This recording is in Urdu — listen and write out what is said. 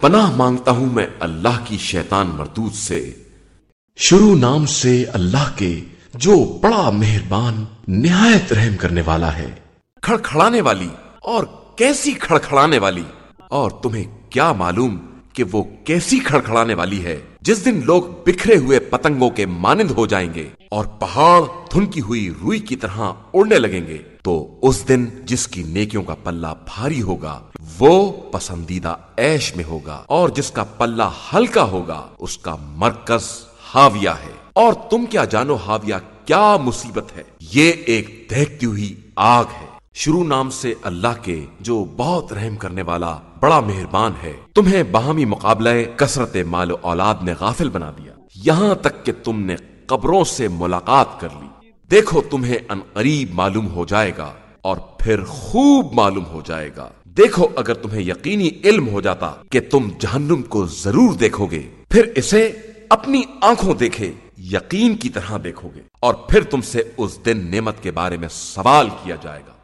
پناہ مانگتا ہوں میں اللہ کی شیطان مردود سے۔ شروع نام سے اللہ کے جو بڑا مہربان، نہایت رحم کرنے والا ہے۔ کھڑکھڑانے والی اور کیسی کھڑکھڑانے والی۔ اور تمہیں کیا معلوم کہ وہ کیسی کھڑکھڑانے والی ہے؟ جس دن لوگ بکھرے ہوئے پتنگوں کے مانند ہو جائیں گے اور پہاڑ دھنکی ہوئی روئی کی طرح اڑنے لگیں گے، تو اس دن جس کی نیکیوں کا پلہ بھاری ہوگا، وہ پسندیدہ ایش میں ہوگا اور جس کا پلہ ہلکا ہوگا، اس کا مرکز ہاویہ ہے۔ اور تم کیا جانو ہاویہ کیا مصیبت ہے؟ یہ ایک دہتی ہوئی آگ ہے۔ شروع نام سے اللہ کے جو بہت رحم کرنے والا بڑا مہربان ہے، تمہیں باہمی مقابلہ کثرت مال و اولاد نے غافل بنا دیا۔ یہاں تک کہ تم نے قبروں سے ملاقات کر لی۔ دیکھو تمہیں ان قریب معلوم ہو جائے گا اور پھر خوب معلوم ہو جائے گا۔ دیکھو اگر تمہیں یقینی علم ہو جاتا کہ تم جہنم کو ضرور دیکھو گے، پھر اسے اپنی آنکھوں دیکھے، یقین کی طرح دیکھو گے۔ اور پھر تم سے اس دن نعمت کے بارے میں سوال کیا جائے گا۔